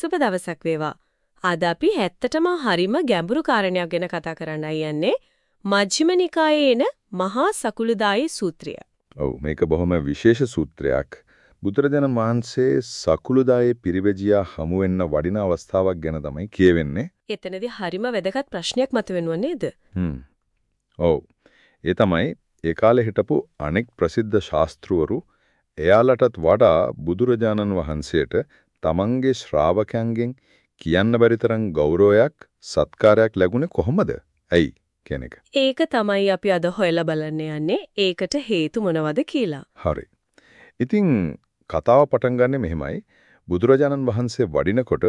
සුබ දවසක් වේවා. අද අපි ඇත්තටම හරිම ගැඹුරු කාරණයක් ගැන කතා කරන්නයි යන්නේ. මජ්ක්‍ධිම නිකායේ එන මහා සකුළුදායි සූත්‍රය. ඔව් මේක බොහොම විශේෂ සූත්‍රයක්. බුදුරජාණන් වහන්සේ සකුළුදායේ පිරිවැජියා හමු වෙන්න වඩින අවස්ථාවක් ගැන තමයි කියවෙන්නේ. එතනදී හරිම වැදගත් ප්‍රශ්නයක් මතුවෙනව නේද? හ්ම්. ඔව්. ඒ තමයි ඒ කාලේ හිටපු අනෙක් ප්‍රසිද්ධ ශාස්ත්‍රවරු එයාලටත් වඩා බුදුරජාණන් වහන්සේට තමන්ගේ ශ්‍රාවකයන්ගෙන් කියන්න බැරි තරම් ගෞරවයක් සත්කාරයක් ලැබුණේ කොහොමද? ඇයි කියන එක. ඒක තමයි අපි අද හොයලා බලන්න යන්නේ. ඒකට හේතු මොනවද කියලා. හරි. ඉතින් කතාව පටන් ගන්නෙ මෙහෙමයි. බුදුරජාණන් වහන්සේ වඩිනකොට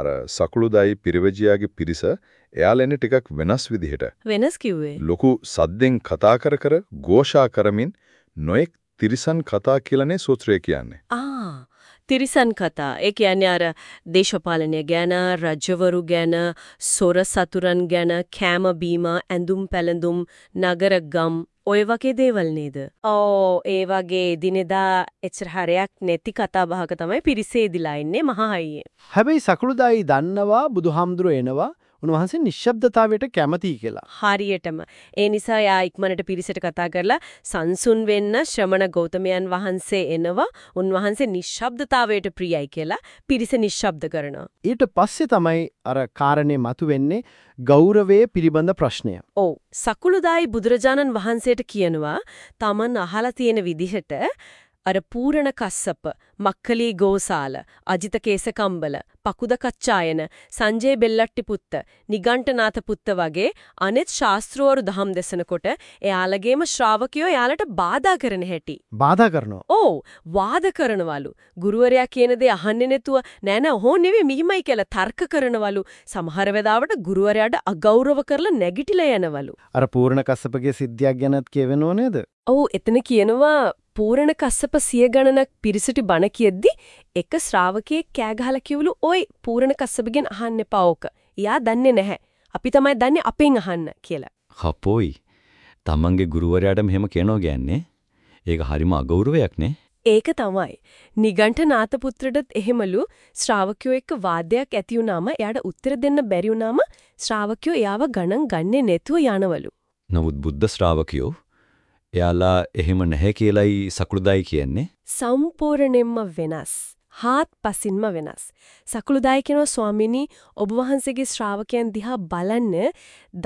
අර සකුළුදායි පිරිවැජියාගේ පිරිස එයාලෙන්නේ ටිකක් වෙනස් විදිහට. වෙනස් කිව්වේ. ලොකු සද්දෙන් කතා කර කර ഘോഷා කරමින් නොඑක් තිරිසන් කතා කියලානේ සූත්‍රය කියන්නේ. ආ තිරිසන් කතා. ඒ කියන්නේ අර දේශපාලනය ගැන, රජවරු ගැන, සොර සතුරන් ගැන, කෑම බීම, ඇඳුම් පැළඳුම්, නගර ගම් ඔය වගේ දේවල් නේද? ඕ ඒ වගේ දිනෙදා එච්චර හරයක් නැති කතා බහක තමයි පිරිසේදිලා ඉන්නේ මහා අයියේ. හැබැයි සකලුදායි දන්නවා බුදුහාමුදුර එනවා උන්වහන්සේ නිශ්ශබ්දතාවයට කැමතියි කියලා. හරියටම. ඒ නිසා යා ඉක්මනට පිරිසට කතා කරලා සංසුන් වෙන්න ශ්‍රමණ ගෞතමයන් වහන්සේ එනවා. උන්වහන්සේ නිශ්ශබ්දතාවයට ප්‍රියයි කියලා පිරිස නිශ්ශබ්ද කරනවා. ඊට පස්සේ තමයි අර කාරණේ මතුවෙන්නේ ගෞරවයේ පිළිබඳ ප්‍රශ්නය. ඔව්. සකුළුදායි බුදුරජාණන් වහන්සේට කියනවා Taman අහලා තියෙන විදිහට අර පූරණ කස්සප, මක්කලී ගෝසාල, අජිත කේසකම්බල, පකුද කච්චායන, සංජේ බෙල්ලට්ටි පුත්ත, නිගණ්ඨනාත පුත්ත වගේ අනෙත් ශාස්ත්‍රවරු දහම් දෙසනකොට එයාලගේම ශ්‍රාවකයෝ එයාලට බාධා කරන හැටි. බාධා කරනවා. ඔව් වාද කරනවලු. ගුරුවරයා කියන දේ අහන්නේ නැතුව නෑ නෑ හෝ නෙවෙයි මෙහිමයි කියලා තර්ක කරනවලු. සමහර වෙලාවට ගුරුවරයාට අගෞරව කරලා නැගිටිලා යනවලු. අර පූර්ණ කස්සපගේ සිද්ධියක් ගැනත් කියවෙනව නේද? ඔව් එතන කියනවා පූර්ණ කස්සප සිය ගණනක් පිරිසට බණ කියද්දි එක ශ්‍රාවකයෙක් කෑ ගහලා කිව්ලු "ඔයි පූර්ණ කස්සපගෙන් අහන්න එපා ඕක. එයා දන්නේ නැහැ. අපි තමයි දන්නේ අපෙන් අහන්න" කියලා. හපොයි. තමන්ගේ ගුරුවරයාට මෙහෙම කියනවා කියන්නේ ඒක හරිම අගෞරවයක් නේ. ඒක තමයි. නිගණ්ඨනාත පුත්‍රටත් එහෙමලු ශ්‍රාවකයෝ එක්ක වාදයක් ඇති වුනාම එයාට උත්තර දෙන්න බැරි වුනාම ශ්‍රාවකයෝ එයාව ගණන් ගන්නේ නැතුව යනවලු. නමුත් බුද්ධ ශ්‍රාවකයෝ එයාලා එහෙම නැහැ කියලයි සකුළුදායි කියන්නේ. සම්පූර්ණයෙන්ම වෙනස්. හාත්පසින්ම වෙනස්. සකුළුදායි කියනවා ස්වාමිනී ඔබ වහන්සේගේ ශ්‍රාවකයන් දිහා බලන්න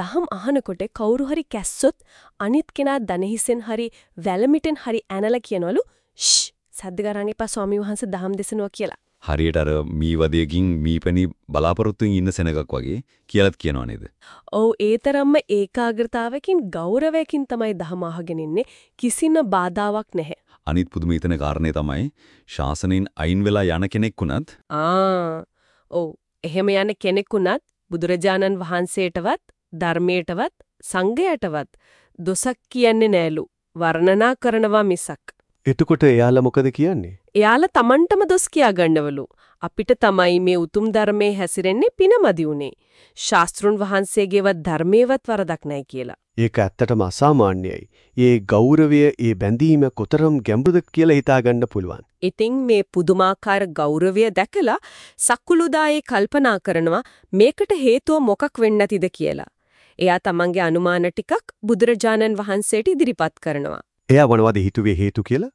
දහම් අහනකොට කවුරු හරි කැස්සොත් අනිත් කෙනා දනහිසෙන් හරි වැලමිටෙන් හරි ඇනලා කියනවලු ෂ් සද්ද ගරන් එපා ස්වාමි වහන්සේ දහම් දෙසනවා කියලා. හරියට අර මී වදයකින් මීපැණි බලාපොරොත්තුෙන් ඉන්න සෙනගක් වගේ කියලාත් කියනව නේද? ඔව් ඒ තරම්ම ඒකාග්‍රතාවකින් ගෞරවයකින් තමයි දහම අහගෙන ඉන්නේ කිසිම බාධාවක් නැහැ. අනිත් පුදුම හිතන කාරණේ තමයි ශාසනයෙන් අයින් වෙලා යන කෙනෙක් වුණත් ආ ඔව් එහෙම යන කෙනෙක් වුණත් බුදුරජාණන් වහන්සේටවත් ධර්මයටවත් සංඝයටවත් දොසක් කියන්නේ නෑලු වර්ණනා කරනවා මිසක් එතකොට එයාලා මොකද කියන්නේ? එයාලා Tamanටම දොස් කියා ගන්නවලු. අපිට තමයි මේ උතුම් ධර්මයේ හැසිරෙන්නේ පිනමදි උනේ. ශාස්ත්‍රුන් වහන්සේගේවත් ධර්මයේවත් වරදක් නැහැ කියලා. ඒක ඇත්තටම අසාමාන්‍යයි. ඒ ගෞරවය, ඒ බැඳීම කොතරම් ගැඹුරුද කියලා හිතා ගන්න පුළුවන්. ඉතින් මේ පුදුමාකාර ගෞරවය දැකලා සක්කුළුදායේ කල්පනා කරනවා මේකට හේතුව මොකක් වෙන්න ඇතිද කියලා. එයා තමන්ගේ අනුමාන ටිකක් බුදුරජාණන් වහන්සේට ඉදිරිපත් කරනවා. එයා මොනවද හිතුවේ හේතු කියලා?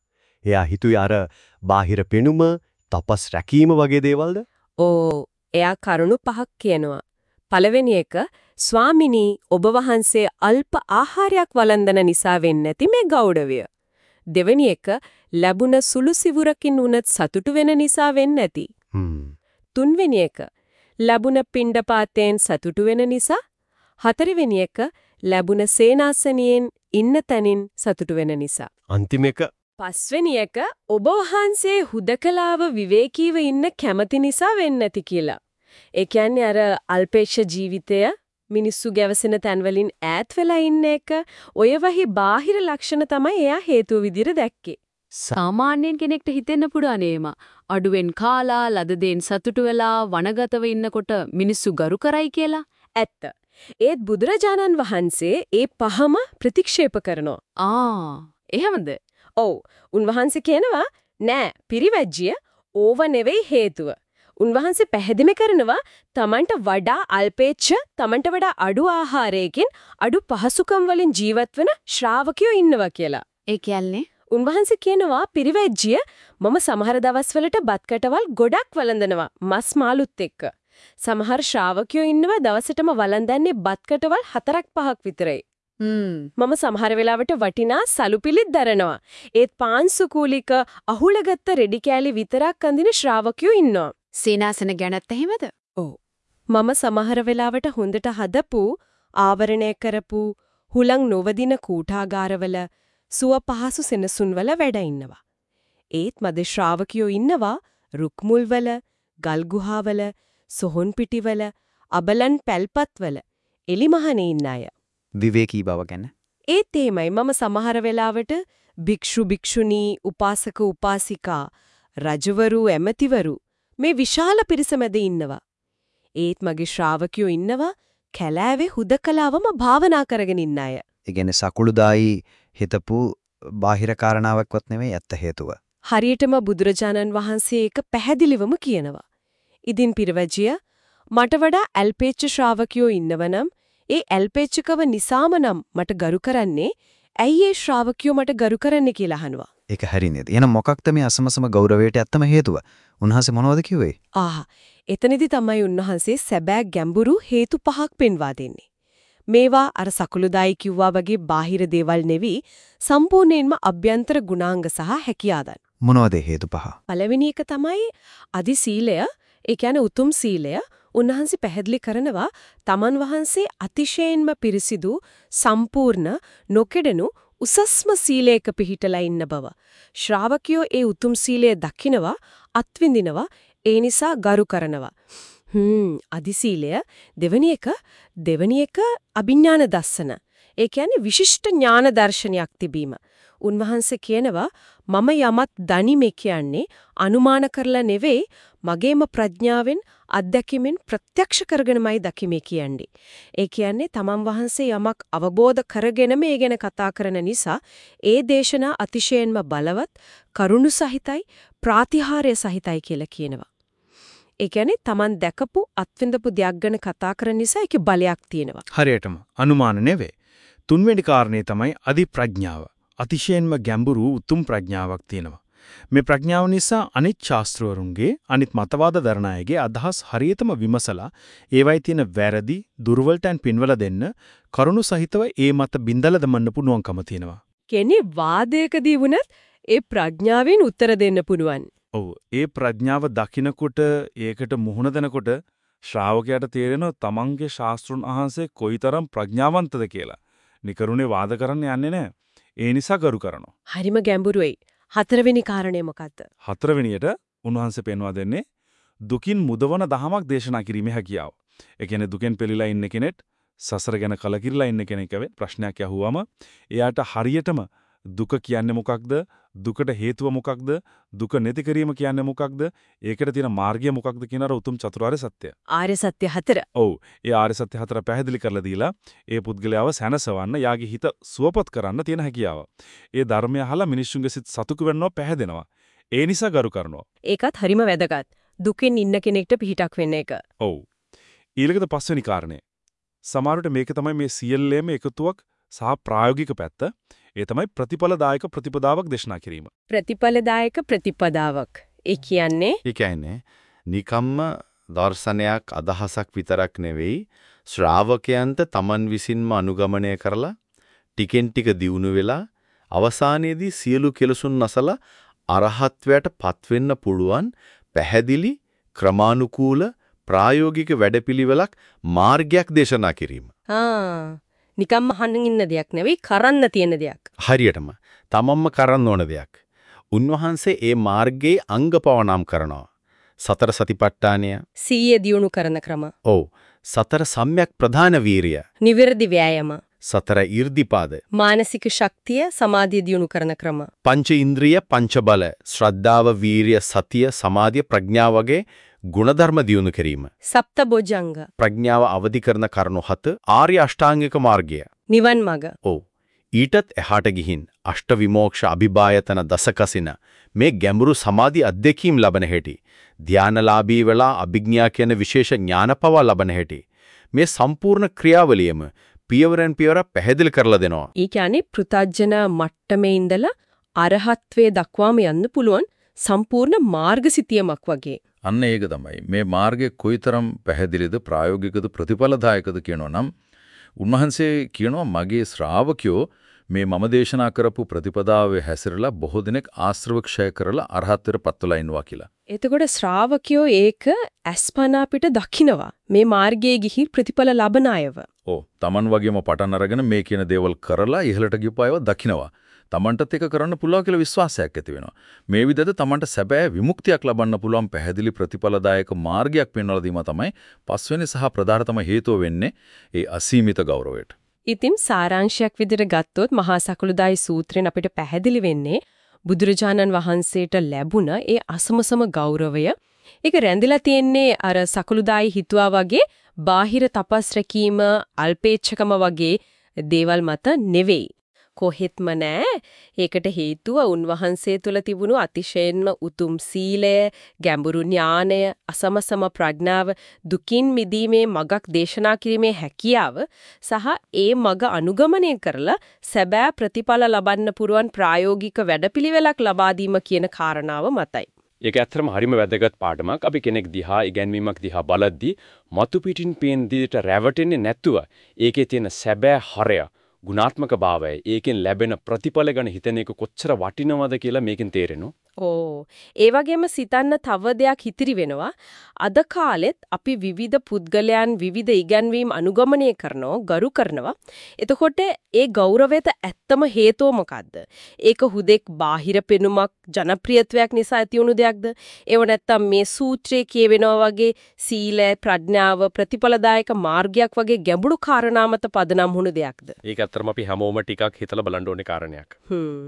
එයා හිතුවේ අර බාහිර පෙනුම, තපස් රැකීම වගේ දේවල්ද? ඕ එයා කරුණු පහක් කියනවා. පළවෙනි එක ස්වාමිනී ඔබ වහන්සේ අල්ප ආහාරයක් වළඳන නිසා වෙන්නේ නැති මේ ගෞරවය. දෙවෙනි එක ලැබුණ සුළු සිවුරකින් උනත් සතුටු වෙන නිසා වෙන්නේ නැති. තුන්වෙනි එක ලැබුණ පිණ්ඩපාතයෙන් සතුටු වෙන නිසා. හතරවෙනි එක ලැබුණ සේනාසනියෙන් ඉන්න තැනින් සතුටු වෙන නිසා. අන්තිම එක පස්වෙනි එක ඔබ වහන්සේ හුදකලාව විවේකීව ඉන්න කැමති නිසා වෙන්නේ නැති කියලා. ඒ කියන්නේ අර අල්පේක්ෂ ජීවිතය මිනිස්සු ගැවසෙන තැන්වලින් ඈත් වෙලා ඉන්න එක ඔය වහි බාහිර ලක්ෂණ තමයි එයා හේතුව විදිහට දැක්කේ. සාමාන්‍යයෙන් කෙනෙක්ට හිතෙන්න පුළුවන් ඒම. අඩුවෙන් කාලා ලද දෙයින් සතුටු වෙලා වනගතව ඉන්නකොට මිනිස්සු ගරු කරයි කියලා. ඇත්ත. ඒත් බුදුරජාණන් වහන්සේ ඒ පහම ප්‍රතික්ෂේප කරනවා. ආ එහෙමද? ඔව්. උන්වහන්සේ කියනවා නෑ පිරිවැජ්ජිය ඕව නෙවෙයි හේතුව. උන්වහන්සේ පැහැදිලි කරනවා තමන්ට වඩා අල්පේච්ඡ තමන්ට වඩා අඩු ආහාරයකින් අඩු පහසුකම් වලින් ජීවත් වෙන ශ්‍රාවකයෝ ඉන්නවා කියලා. ඒ කියන්නේ උන්වහන්සේ කියනවා පිරිවැජ්ජිය මම සමහර දවස්වලට බත් කටවල් ගොඩක් වළඳනවා මස් මාළුත් එක්ක. සමහර ශ්‍රාවකයෝ ඉන්නවා දවසටම වළඳන්නේ බත් කටවල් හතරක් පහක් විතරයි. හ්ම් මම සමහර වෙලාවට වටිනා සලුපිලිත් දරනවා. ඒත් පාන්සුකූලික අහුලගත්ත රෙඩි කෑලි විතරක් අඳින ශ්‍රාවකයෝ ඉන්නවා. සීනාසන ගැනත් එහෙමද? මම සමහර වෙලාවට හොඳට හදපු ආවරණය කරපු හුලං නොවදින කූටාගාරවල සුව පහසු සෙනසුන්වල වැඩ ඉන්නවා. ඒත් මද ශ්‍රාවකයෝ ඉන්නවා රුක්මුල්වල, ගල් ගුහාවල, සොහොන් පිටිවල, අබලන් පැල්පත්වල එලිමහනේ ඉන්න අය. විවේකී බව ගැන ඒත් එමයයි මම සමහර වෙලාවට භික්ෂු භික්ෂුණී උපාසක උපාසිකා රජවරු ඇමතිවරු මේ විශාල පිරිස මැද ඉන්නවා. ඒත් මගේ ශ්‍රාවකයෝ ඉන්නවා කැලෑවේ හුදකලාවම භාවනා කරගෙන ඉන්න අය. ඒ කියන්නේ සකුළුදායි හිතපු බාහිර කාරණාවක්වත් නෙමෙයි ඇත්ත හේතුව. හරියටම බුදුරජාණන් වහන්සේ ඒක පැහැදිලිවම කියනවා. ඉදින් පිරවැජිය මට වඩා ඇල්පේච්ච ශ්‍රාවකයෝ ඉන්නවනම් ඒ ඇල්පේච්චකව නිසාම නම් මට ගරු කරන්නේ ඇයි ඒ ශ්‍රාවකයෝ මට ගරු කරන්නේ කියලා අහනවා. ඒක හරි නේද? එහෙනම් මොකක්ද මේ අසමසම ගෞරවයට ඇත්තම හේතුව? උන්වහන්සේ මොනවද කිව්වේ? ආහ් එතනදි තමයි උන්වහන්සේ සැබෑ ගැඹුරු හේතු පහක් පෙන්වා දෙන්නේ. මේවා අර සකුළුදායි කිව්වා වගේ බාහිර දේවල් නෙවි සම්පූර්ණයෙන්ම අභ්‍යන්තර ගුණාංග සහ හැකියාදන්. මොනවද හේතු පහ? පළවෙනි එක තමයි අදි සීලය, ඒ කියන්නේ උතුම් සීලය. උන්වහන්සේ පැහැදිලි කරනවා තමන් වහන්සේ අතිශයින්ම පිරිසිදු, සම්පූර්ණ, නොකෙඩෙනු උසස්ම සීලයක පිහිටලා ඉන්න බව. ශ්‍රාවකයෝ ඒ උතුම් සීලය දකිනවා, අත්විඳිනවා, ඒ නිසා ගරු කරනවා. හ්ම් අදි සීලය දෙවෙනි එක දෙවෙනි එක අභිඥාන දස්සන. ඒ කියන්නේ විශිෂ්ට ඥාන දර්ශනයක් තිබීම. උන්වහන්සේ කියනවා මම යමත් දනිමේ කියන්නේ අනුමාන කරලා නෙවෙයි මගේම ප්‍රඥාවෙන් අත්දැකීමෙන් ප්‍රත්‍යක්ෂ කරගෙනමයි දකිමේ කියන්නේ. ඒ කියන්නේ තමන් වහන්සේ යමක් අවබෝධ කරගෙන මේ ගැන කතා කරන නිසා ඒ දේශනා අතිශයින්ම බලවත්, කරුණු සහිතයි, ප්‍රාතිහාර්ය සහිතයි කියලා කියනවා. ඒ කියන්නේ තමන් දැකපු අත්විඳපු දෙයක් ගැන කතා කරන නිසා ඒකේ බලයක් තියෙනවා. හරියටම අනුමාන නෙවෙයි. තුන්වෙනි කාරණේ තමයි අදි ප්‍රඥාව. අතිශයින්ම ගැඹුරු උතුම් ප්‍රඥාවක් තියෙනවා. මේ ප්‍රඥාව නිසා අනිත් ශාස්ත්‍රවරුන්ගේ අනිත් මතවාද දරන අයගේ අදහස් හරියටම විමසලා ඒවයි තියෙන වැරදි දුර්වලතන් පින්වල දෙන්න කරුණු සහිතව ඒ මත බින්දලා දමන්න පුළුවන්කම තියෙනවා. කෙනේ වාදයකදී වුණත් ඒ ප්‍රඥාවෙන් උත්තර දෙන්න පුළුවන්. ඔව් ඒ ප්‍රඥාව දකිනකොට ඒකට මුහුණ දෙනකොට ශ්‍රාවකයාට තේරෙනවා තමන්ගේ ශාස්ත්‍රුන් අහන්සේ කොයිතරම් ප්‍රඥාවන්තද කියලා. නිකරුණේ වාද කරන්න යන්නේ නැහැ. ඒ නිසා ගරු කරනවා. හරිම ගැඹුරුයි. හතරවෙනි කාරණය මොකද්ද? හතරවෙනියට උන්වහන්සේ පෙන්වා දෙන්නේ දුකින් මුදවන දහමක් දේශනා කිරීමේ හැකියාව. ඒ කියන්නේ දුකෙන් පෙළීලා ඉන්න කෙනෙක් සසර ගැන කලකිරලා ඉන්න කෙනෙක්ව ප්‍රශ්නයක් අහුවම එයාට හරියටම දුක කියන්නේ මොකක්ද? දුකට හේතුව මොකක්ද? දුක නැති කිරීම කියන්නේ මොකක්ද? ඒකට තියෙන මාර්ගය මොකක්ද කියන අර උතුම් චතුරාර්ය සත්‍ය. ආර්ය සත්‍ය හතර. ඔව්. ඒ ආර්ය සත්‍ය හතර පැහැදිලි කරලා දීලා ඒ පුද්ගලයාව සැනසවන්න, යාගේ හිත සුවපත් කරන්න තියෙන හැකියාව. ඒ ධර්මය අහලා මිනිස්සුන්ගේ සිත් සතුටු වෙනවා පැහැදෙනවා. ඒ නිසා ගරු කරනවා. ඒකත් හරිම වැදගත්. දුකෙන් ඉන්න කෙනෙක්ට පිහිටක් වෙන්න එක. ඔව්. ඊළඟට පස්වෙනි කාරණේ. සමහරවිට මේක තමයි මේ සියල්ලේම එකතුවක් සහ ප්‍රායෝගික පැත්ත. ඒ තමයි ප්‍රතිඵලදායක ප්‍රතිපදාවක් දේශනා කිරීම. ප්‍රතිඵලදායක ප්‍රතිපදාවක්. ඒ කියන්නේ ඒ කියන්නේ නිකම්ම දර්ශනයක් අදහසක් විතරක් නෙවෙයි ශ්‍රාවකයන්ට තමන් විසින්ම අනුගමනය කරලා ටිකෙන් ටික දියුණු වෙලා අවසානයේදී සියලු කෙලසුන් නැසලා අරහත්වයට පත්වෙන්න පුළුවන් පැහැදිලි ක්‍රමානුකූල ප්‍රායෝගික වැඩපිළිවෙලක් මාර්ගයක් දේශනා කිරීම. ආ නිකම්ම අහන්න ඉන්න දෙයක් නෙවෙයි කරන්න තියෙන දෙයක්. හරියටම තමන්ම කරන්න ඕන දෙයක්. උන්වහන්සේ ඒ මාර්ගයේ අංග පවනම් කරනවා. සතර සතිපට්ඨානය. සීයේ දියුණු කරන ක්‍රම. ඔව්. සතර සම්‍යක් ප්‍රධාන වීරිය. නිවැරදි ව්‍යායාම. සතර ඊර්ධිපාද. මානසික ශක්තිය සමාධිය දියුණු කරන ක්‍රම. පංච ඉන්ද්‍රිය පංච බල ශ්‍රද්ධාව වීරිය සතිය සමාධිය ප්‍රඥාව වගේ ගුණධර්ම දියුණු කිරීම සප්තබොජංග. ප්‍රඥාව අවදි කරන කරුණු හත ආර්ය අෂ්ටාංගික මාර්ගය නිවන් මඟ. ඔව් ඊටත් එහාට ගිහින් අෂ්ටවිමෝක්ෂ අභිභායතන දසකසින මේ ගැඹුරු සමාධි අධ්‍යක්ීම් ලබන හැටි ධානලාභී වෙලා අභිඥා කියන විශේෂ ඥානපව ලබන හැටි මේ සම්පූර්ණ ක්‍රියාවලියම පියවරෙන් පියවර පැහැදිලි කරලා දෙනවා. ඒ කියන්නේ පෘතජන මට්ටමේ ඉඳලා අරහත්වේ දක්වාම යන්න පුළුවන් සම්පූර්ණ මාර්ගසිතියමක් වගේ. අන්න ඒක තමයි. මේ මාර්ගය කොයිතරම් පැහැදිලිද ප්‍රායෝගිකද ප්‍රතිඵලදායකද කියනවා නම් උන්වහන්සේ කියනවා මගේ ශ්‍රාවකයෝ මේ මම දේශනා කරපු ප්‍රතිපදාවේ හැසිරලා බොහෝ දිනක් ආශ්‍රවක්ෂය කරලා අරහත්ත්වයට පත්වලා ඉන්නවා කියලා. එතකොට ශ්‍රාවකයෝ ඒක අස්පනා පිට දකින්නවා. මේ මාර්ගයේ ගිහි ප්‍රතිඵල ලබන අයව. ඔව්. Taman වගේම පටන් අරගෙන මේ කියන දේවල් කරලා ඉහළට ගියපු අයව දකින්නවා. Tamanටත් ඒක කරන්න පුළුවන් කියලා විශ්වාසයක් ඇති වෙනවා. මේ විදිහට Tamanට සැබෑ විමුක්තියක් ලබන්න පුළුවන් පැහැදිලි ප්‍රතිඵලදායක මාර්ගයක් පෙන්වලා දීම තමයි පස්වෙනි සහ ප්‍රධානතම හේතුව වෙන්නේ ඒ අසීමිත ගෞරවයට. ඉතින් සාරාංශයක් විදිහට ගත්තොත් මහා සකලුදායි සූත්‍රයෙන් අපිට පැහැදිලි වෙන්නේ බුදුරජාණන් වහන්සේට ලැබුණ ඒ අසමසම ගෞරවය ඒක රැඳිලා තියෙන්නේ අර සකලුදායි හිතුවා වගේ බාහිර තපස් රැකීම අල්පේච්ඡකම වගේ දේවල් මත නෙවෙයි කොහෙත්ම නෑ ඒකට හේතුව උන්වහන්සේ තුල තිබුණු අතිශයින්ම උතුම් සීලය ගැඹුරු ඥානය අසමසම ප්‍රඥාව දුකින් මිදීමේ මගක් දේශනා කිරීමේ හැකියාව සහ ඒ මග අනුගමනය කරලා සැබෑ ප්‍රතිඵල ලබන්න පුරුවන් ප්‍රායෝගික වැඩපිළිවෙලක් ලබා දීම කියන කාරණාව මතයි ඒක ඇත්තටම හරිම වැදගත් පාඩමක්. අපි කෙනෙක් දිහා ඉගැන්වීමක් දිහා බලද්දී මතු පිටින් පේන දිහට රැවටෙන්නේ නැතුව ඒකේ තියෙන සැබෑ හරය ගුණාත්මක භාවය ඒකෙන් ලැබෙන ප්‍රතිඵල ගැන හිතන එක කොච්චර වටිනවද කියලා මේකෙන් තේරෙනවා. ඕ. ඒ වගේම සිතන්න තව දෙයක් ඉතිරි වෙනවා. අද කාලෙත් අපි විවිධ පුද්ගලයන් විවිධ ඉගැන්වීම් අනුගමනය කරනවා ගරු කරනවා. එතකොට ඒ ගෞරවයට ඇත්තම හේතුව මොකද්ද? ඒක හුදෙක් බාහිර පෙනුමක් ජනප්‍රියත්වයක් නිසා ඇති වුණු දෙයක්ද? ඒව නැත්තම් මේ සූත්‍රයේ කියවෙනවා වගේ සීලය ප්‍රඥාව ප්‍රතිඵලදායක මාර්ගයක් වගේ ගැඹුරු කාරණා මත පදනම් වුණු දෙයක්ද? ඒක ඇත්තටම අපි හැමෝම ටිකක් හිතලා බලන්න ඕනේ කාරණයක්. හ්ම්